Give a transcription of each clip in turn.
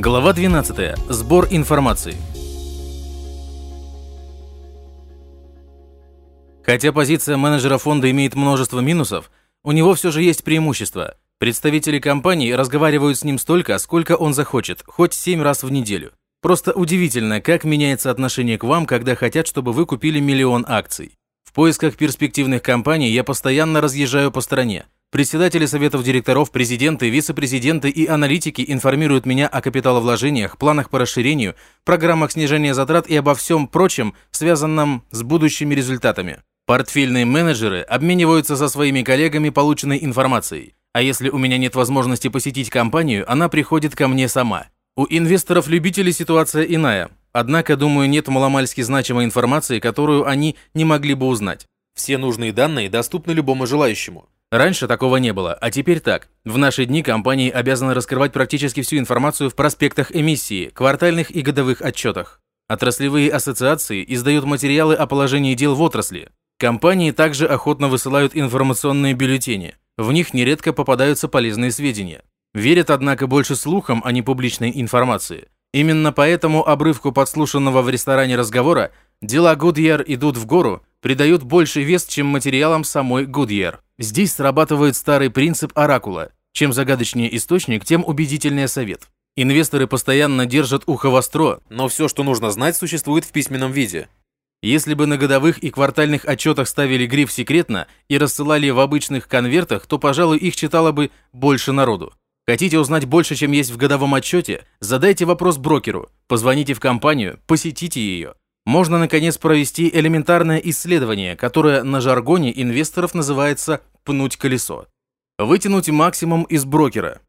Глава 12. Сбор информации. Хотя позиция менеджера фонда имеет множество минусов, у него все же есть преимущество. Представители компании разговаривают с ним столько, сколько он захочет, хоть 7 раз в неделю. Просто удивительно, как меняется отношение к вам, когда хотят, чтобы вы купили миллион акций. В поисках перспективных компаний я постоянно разъезжаю по стране. Председатели советов директоров, президенты, вице-президенты и аналитики информируют меня о капиталовложениях, планах по расширению, программах снижения затрат и обо всем прочем, связанном с будущими результатами. Портфельные менеджеры обмениваются со своими коллегами полученной информацией. А если у меня нет возможности посетить компанию, она приходит ко мне сама. У инвесторов-любителей ситуация иная. Однако, думаю, нет маломальски значимой информации, которую они не могли бы узнать. Все нужные данные доступны любому желающему. Раньше такого не было, а теперь так. В наши дни компании обязаны раскрывать практически всю информацию в проспектах эмиссии, квартальных и годовых отчетах. Отраслевые ассоциации издают материалы о положении дел в отрасли. Компании также охотно высылают информационные бюллетени. В них нередко попадаются полезные сведения. Верят, однако, больше слухам, а не публичной информации. Именно поэтому обрывку подслушанного в ресторане разговора дела Гудьер идут в гору, придают больше вес, чем материалам самой Гудьер. Здесь срабатывает старый принцип оракула. Чем загадочнее источник, тем убедительнее совет. Инвесторы постоянно держат ухо востро, но все, что нужно знать, существует в письменном виде. Если бы на годовых и квартальных отчетах ставили гриф «секретно» и рассылали в обычных конвертах, то, пожалуй, их читало бы больше народу. Хотите узнать больше, чем есть в годовом отчете? Задайте вопрос брокеру, позвоните в компанию, посетите ее. Можно, наконец, провести элементарное исследование, которое на жаргоне инвесторов называется «пнуть колесо». Вытянуть максимум из брокера.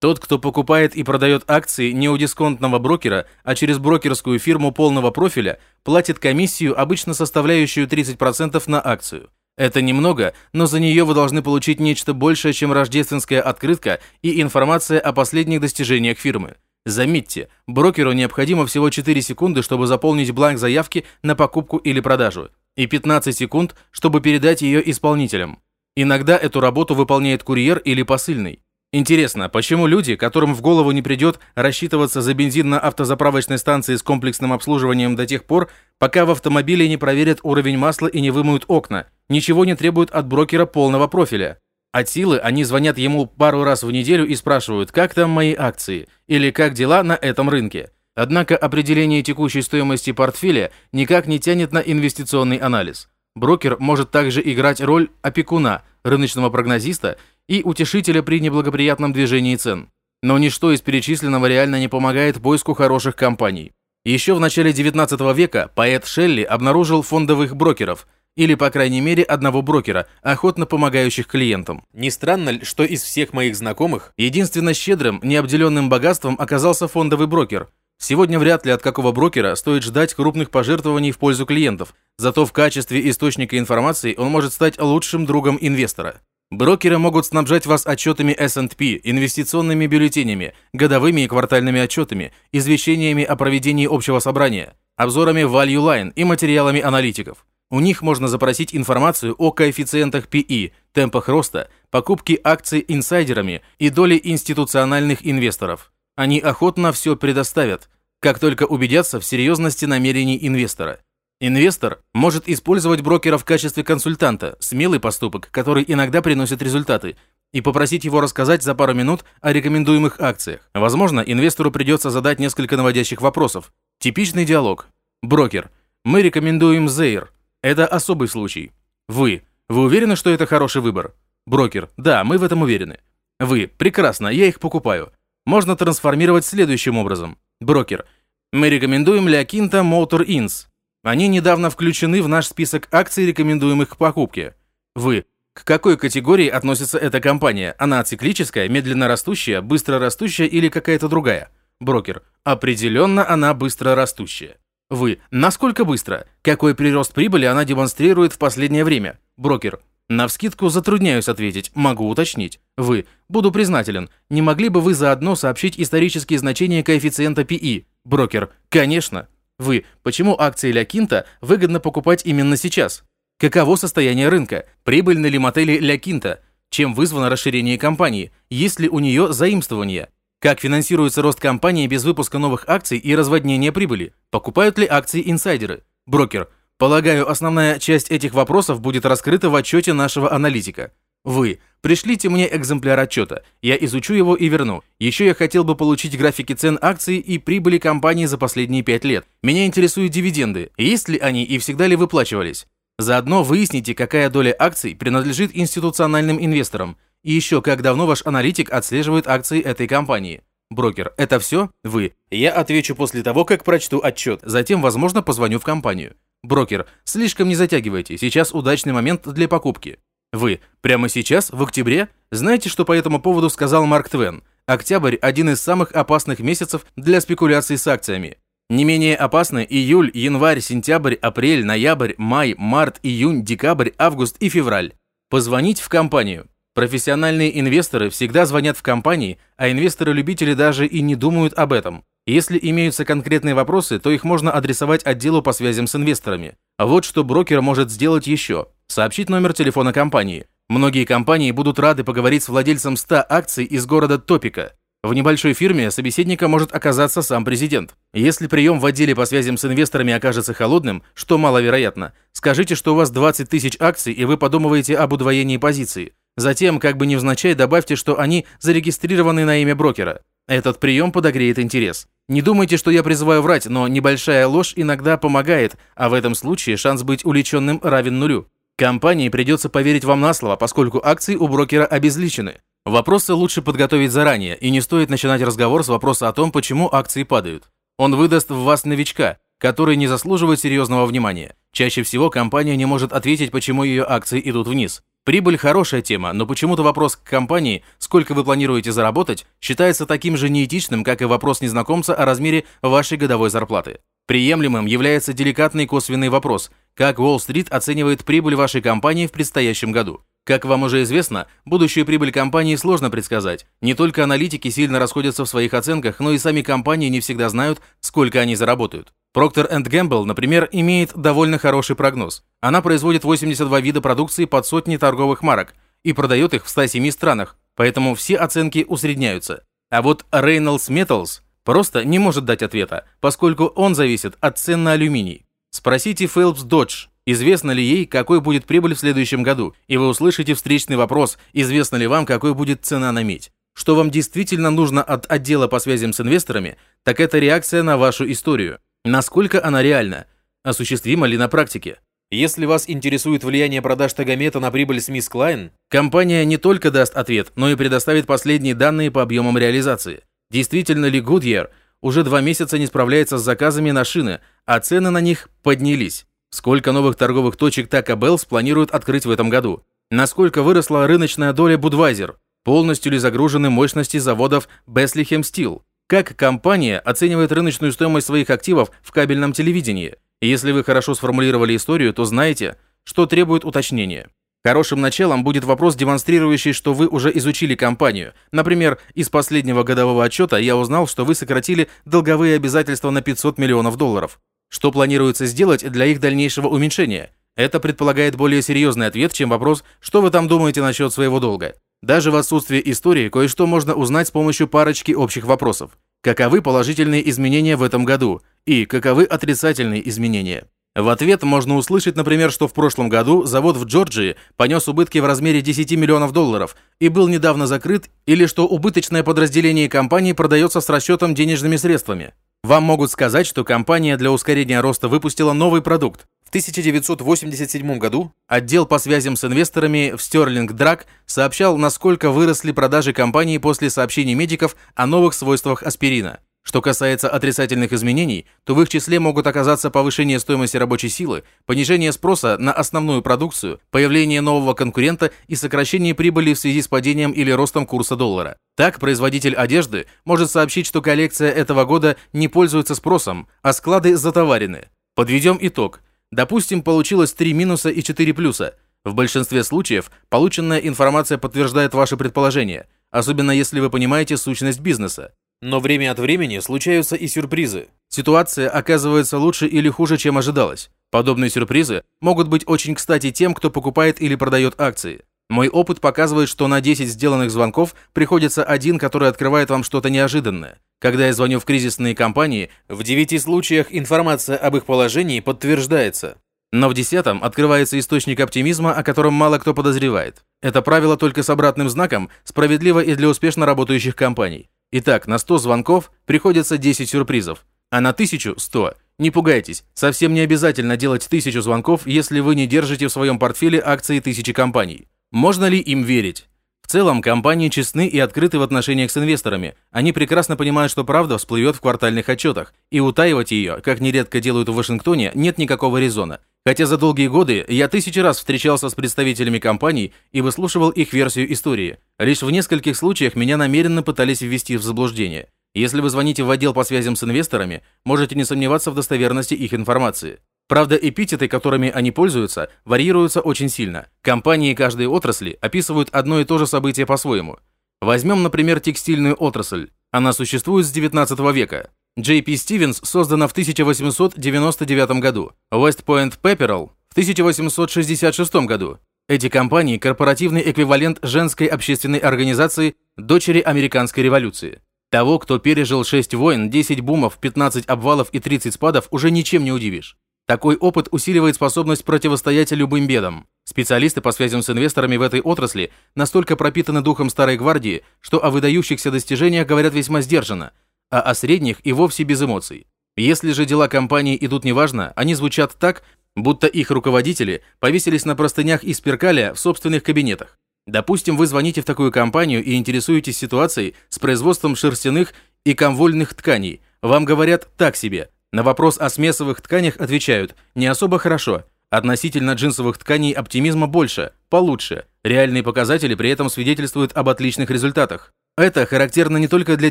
Тот, кто покупает и продает акции не у дисконтного брокера, а через брокерскую фирму полного профиля, платит комиссию, обычно составляющую 30% на акцию. Это немного, но за нее вы должны получить нечто большее, чем рождественская открытка и информация о последних достижениях фирмы. Заметьте, брокеру необходимо всего 4 секунды, чтобы заполнить бланк заявки на покупку или продажу, и 15 секунд, чтобы передать ее исполнителям. Иногда эту работу выполняет курьер или посыльный. Интересно, почему люди, которым в голову не придет рассчитываться за бензин на автозаправочной станции с комплексным обслуживанием до тех пор, пока в автомобиле не проверят уровень масла и не вымоют окна, ничего не требуют от брокера полного профиля? От силы они звонят ему пару раз в неделю и спрашивают, как там мои акции, или как дела на этом рынке. Однако определение текущей стоимости портфеля никак не тянет на инвестиционный анализ. Брокер может также играть роль опекуна, рыночного прогнозиста и утешителя при неблагоприятном движении цен. Но ничто из перечисленного реально не помогает поиску хороших компаний. Еще в начале 19 века поэт Шелли обнаружил фондовых брокеров – или, по крайней мере, одного брокера, охотно помогающих клиентам. Не странно ли, что из всех моих знакомых единственно щедрым, необделенным богатством оказался фондовый брокер? Сегодня вряд ли от какого брокера стоит ждать крупных пожертвований в пользу клиентов, зато в качестве источника информации он может стать лучшим другом инвестора. Брокеры могут снабжать вас отчетами S&P, инвестиционными бюллетенями, годовыми и квартальными отчетами, извещениями о проведении общего собрания, обзорами Value Line и материалами аналитиков. У них можно запросить информацию о коэффициентах PE, темпах роста, покупки акций инсайдерами и доли институциональных инвесторов. Они охотно все предоставят, как только убедятся в серьезности намерений инвестора. Инвестор может использовать брокера в качестве консультанта, смелый поступок, который иногда приносит результаты, и попросить его рассказать за пару минут о рекомендуемых акциях. Возможно, инвестору придется задать несколько наводящих вопросов. Типичный диалог. Брокер. Мы рекомендуем Зейр. Это особый случай. Вы. Вы уверены, что это хороший выбор? Брокер. Да, мы в этом уверены. Вы. Прекрасно, я их покупаю. Можно трансформировать следующим образом. Брокер. Мы рекомендуем Леокинта Motor Inns. Они недавно включены в наш список акций, рекомендуемых к покупке. Вы. К какой категории относится эта компания? Она циклическая, медленно растущая, быстро растущая или какая-то другая? Брокер. Определенно она быстро растущая. Вы. Насколько быстро? Какой прирост прибыли она демонстрирует в последнее время? Брокер. Навскидку затрудняюсь ответить, могу уточнить. Вы. Буду признателен. Не могли бы вы заодно сообщить исторические значения коэффициента PE? Брокер. Конечно. Вы. Почему акции Ля Кинта выгодно покупать именно сейчас? Каково состояние рынка? Прибыльны ли мотели Ля Кинта? Чем вызвано расширение компании? Есть ли у нее заимствование? Как финансируется рост компании без выпуска новых акций и разводнения прибыли? Покупают ли акции инсайдеры? Брокер. Полагаю, основная часть этих вопросов будет раскрыта в отчете нашего аналитика. Вы. Пришлите мне экземпляр отчета. Я изучу его и верну. Еще я хотел бы получить графики цен акций и прибыли компании за последние 5 лет. Меня интересуют дивиденды. Есть ли они и всегда ли выплачивались? Заодно выясните, какая доля акций принадлежит институциональным инвесторам. И еще, как давно ваш аналитик отслеживает акции этой компании. Брокер, это все? Вы. Я отвечу после того, как прочту отчет. Затем, возможно, позвоню в компанию. Брокер, слишком не затягивайте, сейчас удачный момент для покупки. Вы, прямо сейчас, в октябре? Знаете, что по этому поводу сказал Марк Твен? Октябрь – один из самых опасных месяцев для спекуляций с акциями. Не менее опасны июль, январь, сентябрь, апрель, ноябрь, май, март, июнь, декабрь, август и февраль. Позвонить в компанию. Профессиональные инвесторы всегда звонят в компании, а инвесторы-любители даже и не думают об этом. Если имеются конкретные вопросы, то их можно адресовать отделу по связям с инвесторами. А вот что брокер может сделать еще. Сообщить номер телефона компании. Многие компании будут рады поговорить с владельцем 100 акций из города Топика. В небольшой фирме собеседником может оказаться сам президент. Если прием в отделе по связям с инвесторами окажется холодным, что маловероятно, скажите, что у вас 20 тысяч акций и вы подумываете об удвоении позиции. Затем, как бы невзначай, добавьте, что они зарегистрированы на имя брокера. Этот прием подогреет интерес. Не думайте, что я призываю врать, но небольшая ложь иногда помогает, а в этом случае шанс быть уличенным равен нулю. Компании придется поверить вам на слово, поскольку акции у брокера обезличены. Вопросы лучше подготовить заранее, и не стоит начинать разговор с вопроса о том, почему акции падают. Он выдаст в вас новичка, который не заслуживает серьезного внимания. Чаще всего компания не может ответить, почему ее акции идут вниз. Прибыль – хорошая тема, но почему-то вопрос к компании, сколько вы планируете заработать, считается таким же неэтичным, как и вопрос незнакомца о размере вашей годовой зарплаты. Приемлемым является деликатный косвенный вопрос – как Уолл-стрит оценивает прибыль вашей компании в предстоящем году. Как вам уже известно, будущую прибыль компании сложно предсказать. Не только аналитики сильно расходятся в своих оценках, но и сами компании не всегда знают, сколько они заработают. Procter Gamble, например, имеет довольно хороший прогноз. Она производит 82 вида продукции под сотни торговых марок и продает их в 107 странах, поэтому все оценки усредняются. А вот Reynolds Metals просто не может дать ответа, поскольку он зависит от цен на алюминий. Спросите Phelps Dodge, Известно ли ей, какой будет прибыль в следующем году? И вы услышите встречный вопрос, известно ли вам, какой будет цена на медь? Что вам действительно нужно от отдела по связям с инвесторами, так это реакция на вашу историю. Насколько она реальна? Осуществима ли на практике? Если вас интересует влияние продаж Тагомета на прибыль Смис Клайн, компания не только даст ответ, но и предоставит последние данные по объемам реализации. Действительно ли Goodyear уже два месяца не справляется с заказами на шины, а цены на них поднялись? Сколько новых торговых точек Taco Bell планируют открыть в этом году? Насколько выросла рыночная доля Budweiser? Полностью ли загружены мощности заводов Bethlehem Steel? Как компания оценивает рыночную стоимость своих активов в кабельном телевидении? Если вы хорошо сформулировали историю, то знаете, что требует уточнения. Хорошим началом будет вопрос, демонстрирующий, что вы уже изучили компанию. Например, из последнего годового отчета я узнал, что вы сократили долговые обязательства на 500 миллионов долларов. Что планируется сделать для их дальнейшего уменьшения? Это предполагает более серьезный ответ, чем вопрос, что вы там думаете насчет своего долга. Даже в отсутствии истории кое-что можно узнать с помощью парочки общих вопросов. Каковы положительные изменения в этом году? И каковы отрицательные изменения? В ответ можно услышать, например, что в прошлом году завод в Джорджии понес убытки в размере 10 миллионов долларов и был недавно закрыт, или что убыточное подразделение компании продается с расчетом денежными средствами. Вам могут сказать, что компания для ускорения роста выпустила новый продукт. В 1987 году отдел по связям с инвесторами в Sterling Drug сообщал, насколько выросли продажи компании после сообщений медиков о новых свойствах аспирина. Что касается отрицательных изменений, то в их числе могут оказаться повышение стоимости рабочей силы, понижение спроса на основную продукцию, появление нового конкурента и сокращение прибыли в связи с падением или ростом курса доллара. Так, производитель одежды может сообщить, что коллекция этого года не пользуется спросом, а склады затоварены. Подведем итог. Допустим, получилось 3 минуса и 4 плюса. В большинстве случаев полученная информация подтверждает ваши предположения, особенно если вы понимаете сущность бизнеса. Но время от времени случаются и сюрпризы. Ситуация оказывается лучше или хуже, чем ожидалось. Подобные сюрпризы могут быть очень кстати тем, кто покупает или продает акции. Мой опыт показывает, что на 10 сделанных звонков приходится один, который открывает вам что-то неожиданное. Когда я звоню в кризисные компании, в 9 случаях информация об их положении подтверждается. Но в десятом открывается источник оптимизма, о котором мало кто подозревает. Это правило только с обратным знаком, справедливо и для успешно работающих компаний. Итак, на 100 звонков приходится 10 сюрпризов, а на 1000 – 100. Не пугайтесь, совсем не обязательно делать 1000 звонков, если вы не держите в своем портфеле акции тысячи компаний. Можно ли им верить? В целом, компании честны и открыты в отношениях с инвесторами. Они прекрасно понимают, что правда всплывет в квартальных отчетах, и утаивать ее, как нередко делают в Вашингтоне, нет никакого резона. Хотя за долгие годы я тысячи раз встречался с представителями компаний и выслушивал их версию истории. Лишь в нескольких случаях меня намеренно пытались ввести в заблуждение. Если вы звоните в отдел по связям с инвесторами, можете не сомневаться в достоверности их информации. Правда, эпитеты, которыми они пользуются, варьируются очень сильно. Компании каждой отрасли описывают одно и то же событие по-своему. Возьмем, например, текстильную отрасль. Она существует с 19 века. JP Stevens создана в 1899 году, West Point Pepperell в 1866 году. Эти компании – корпоративный эквивалент женской общественной организации «Дочери американской революции». Того, кто пережил 6 войн, 10 бумов, 15 обвалов и 30 спадов, уже ничем не удивишь. Такой опыт усиливает способность противостоять любым бедам. Специалисты по связям с инвесторами в этой отрасли настолько пропитаны духом старой гвардии, что о выдающихся достижениях говорят весьма сдержанно, а о средних и вовсе без эмоций. Если же дела компании идут неважно, они звучат так, будто их руководители повесились на простынях из перкаля в собственных кабинетах. Допустим, вы звоните в такую компанию и интересуетесь ситуацией с производством шерстяных и комвольных тканей. Вам говорят так себе – на вопрос о смесовых тканях отвечают «не особо хорошо». Относительно джинсовых тканей оптимизма больше, получше. Реальные показатели при этом свидетельствуют об отличных результатах. Это характерно не только для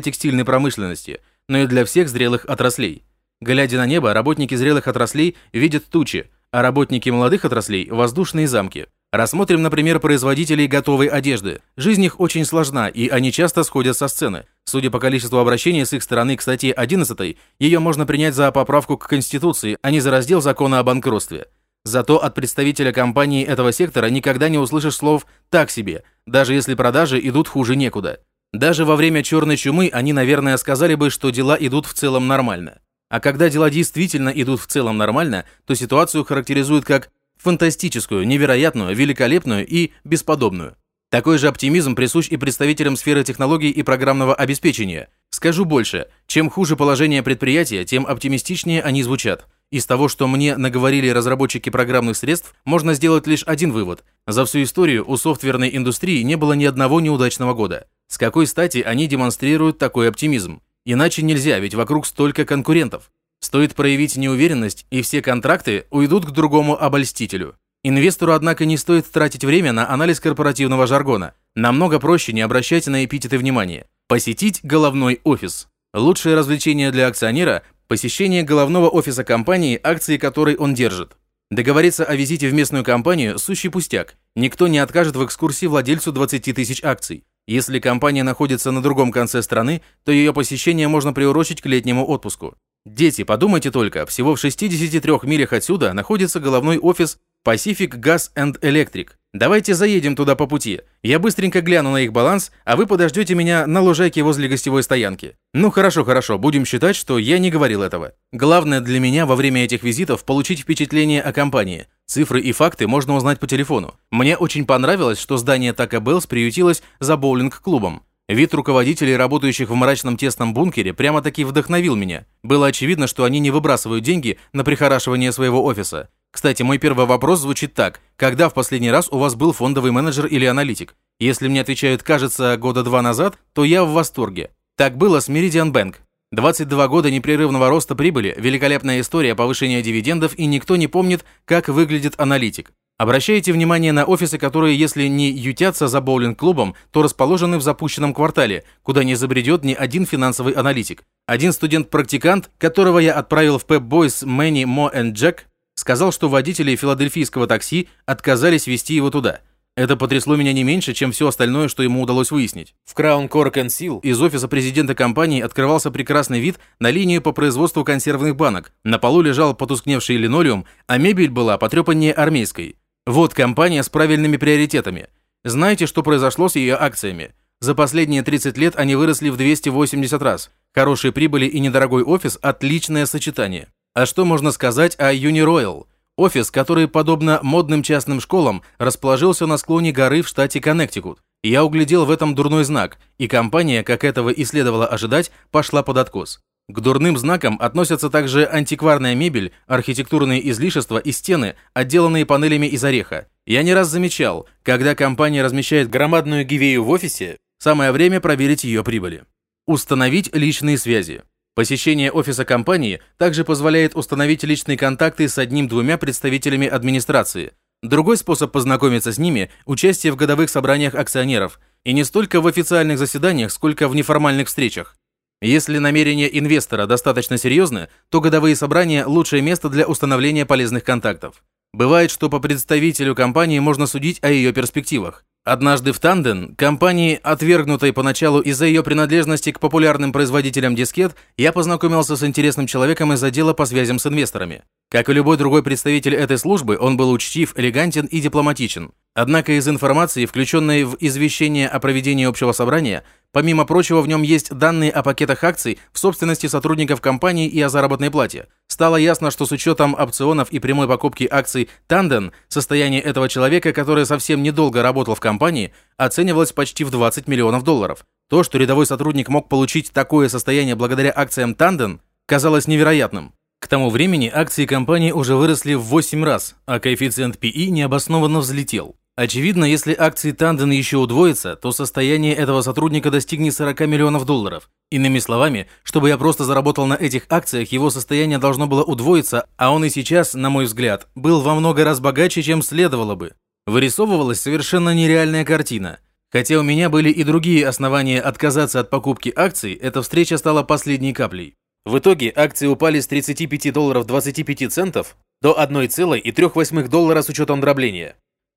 текстильной промышленности, но и для всех зрелых отраслей. Глядя на небо, работники зрелых отраслей видят тучи, а работники молодых отраслей – воздушные замки. Рассмотрим, например, производителей готовой одежды. Жизнь их очень сложна, и они часто сходят со сцены. Судя по количеству обращений с их стороны к статье 11, ее можно принять за поправку к Конституции, а не за раздел закона о банкротстве. Зато от представителя компании этого сектора никогда не услышишь слов «так себе», даже если продажи идут хуже некуда. Даже во время черной чумы они, наверное, сказали бы, что дела идут в целом нормально. А когда дела действительно идут в целом нормально, то ситуацию характеризуют как фантастическую, невероятную, великолепную и бесподобную. Такой же оптимизм присущ и представителям сферы технологий и программного обеспечения. Скажу больше, чем хуже положение предприятия, тем оптимистичнее они звучат. Из того, что мне наговорили разработчики программных средств, можно сделать лишь один вывод. За всю историю у софтверной индустрии не было ни одного неудачного года. С какой стати они демонстрируют такой оптимизм? Иначе нельзя, ведь вокруг столько конкурентов. Стоит проявить неуверенность, и все контракты уйдут к другому обольстителю. Инвестору, однако, не стоит тратить время на анализ корпоративного жаргона. Намного проще не обращать на эпитеты внимания. Посетить головной офис. Лучшее развлечение для акционера – посещение головного офиса компании, акции которой он держит. Договориться о визите в местную компанию – сущий пустяк. Никто не откажет в экскурсии владельцу 20 тысяч акций. Если компания находится на другом конце страны, то ее посещение можно приурочить к летнему отпуску. Дети, подумайте только, всего в 63 милях отсюда находится головной офис Pacific Gas and Electric. Давайте заедем туда по пути. Я быстренько гляну на их баланс, а вы подождете меня на лужайке возле гостевой стоянки. Ну хорошо, хорошо, будем считать, что я не говорил этого. Главное для меня во время этих визитов получить впечатление о компании. Цифры и факты можно узнать по телефону. Мне очень понравилось, что здание Taco Bell's приютилось за боулинг-клубом. Вид руководителей, работающих в мрачном тесном бункере, прямо-таки вдохновил меня. Было очевидно, что они не выбрасывают деньги на прихорашивание своего офиса. Кстати, мой первый вопрос звучит так. Когда в последний раз у вас был фондовый менеджер или аналитик? Если мне отвечают, кажется, года два назад, то я в восторге. Так было с Meridian Bank. 22 года непрерывного роста прибыли, великолепная история повышения дивидендов и никто не помнит, как выглядит аналитик. Обращайте внимание на офисы, которые, если не ютятся за боулинг-клубом, то расположены в запущенном квартале, куда не забредет ни один финансовый аналитик. Один студент-практикант, которого я отправил в Pep Boys Мэнни, Мо и Джек, сказал, что водители филадельфийского такси отказались вести его туда. Это потрясло меня не меньше, чем все остальное, что ему удалось выяснить. В Crown Cork Seal из офиса президента компании открывался прекрасный вид на линию по производству консервных банок. На полу лежал потускневший линолеум, а мебель была потрепаннее армейской. Вот компания с правильными приоритетами. Знаете, что произошло с ее акциями? За последние 30 лет они выросли в 280 раз. Хорошие прибыли и недорогой офис – отличное сочетание. А что можно сказать о Uniroyal? Офис, который, подобно модным частным школам, расположился на склоне горы в штате Коннектикут. Я углядел в этом дурной знак, и компания, как этого и следовало ожидать, пошла под откос. К дурным знакам относятся также антикварная мебель, архитектурные излишества и стены, отделанные панелями из ореха. Я не раз замечал, когда компания размещает громадную гивею в офисе, самое время проверить ее прибыли. Установить личные связи. Посещение офиса компании также позволяет установить личные контакты с одним-двумя представителями администрации. Другой способ познакомиться с ними – участие в годовых собраниях акционеров, и не столько в официальных заседаниях, сколько в неформальных встречах. Если намерения инвестора достаточно серьезны, то годовые собрания – лучшее место для установления полезных контактов. Бывает, что по представителю компании можно судить о ее перспективах. Однажды в Танден, компании, отвергнутой поначалу из-за ее принадлежности к популярным производителям дискет, я познакомился с интересным человеком из отдела по связям с инвесторами. Как и любой другой представитель этой службы, он был учтив, элегантен и дипломатичен. Однако из информации, включенной в извещение о проведении общего собрания, помимо прочего в нем есть данные о пакетах акций в собственности сотрудников компании и о заработной плате. Стало ясно, что с учетом опционов и прямой покупки акций Танден, состояние этого человека, который совсем недолго работал в компании, оценивалось почти в 20 миллионов долларов. То, что рядовой сотрудник мог получить такое состояние благодаря акциям Танден, казалось невероятным. К тому времени акции компании уже выросли в 8 раз, а коэффициент PE необоснованно взлетел. Очевидно, если акции Танден еще удвоятся, то состояние этого сотрудника достигнет 40 миллионов долларов. Иными словами, чтобы я просто заработал на этих акциях, его состояние должно было удвоиться, а он и сейчас, на мой взгляд, был во много раз богаче, чем следовало бы. Вырисовывалась совершенно нереальная картина. Хотя у меня были и другие основания отказаться от покупки акций, эта встреча стала последней каплей. В итоге акции упали с 35 долларов 25 центов до 1,3 доллара с учетом дробления.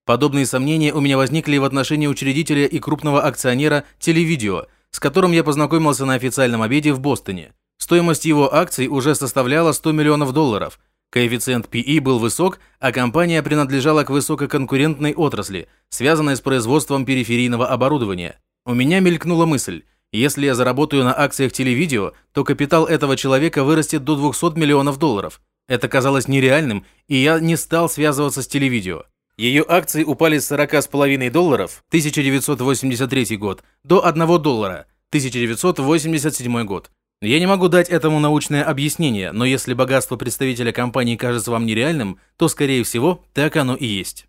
Подобные сомнения у меня возникли в отношении учредителя и крупного акционера Телевидео, с которым я познакомился на официальном обеде в Бостоне. Стоимость его акций уже составляла 100 миллионов долларов. Коэффициент PE был высок, а компания принадлежала к высококонкурентной отрасли, связанной с производством периферийного оборудования. У меня мелькнула мысль, если я заработаю на акциях телевидео, то капитал этого человека вырастет до 200 миллионов долларов. Это казалось нереальным, и я не стал связываться с телевидео. Ее акции упали с 40,5 долларов 1983 год до 1 доллара 1987 год. Я не могу дать этому научное объяснение, но если богатство представителя компании кажется вам нереальным, то, скорее всего, так оно и есть.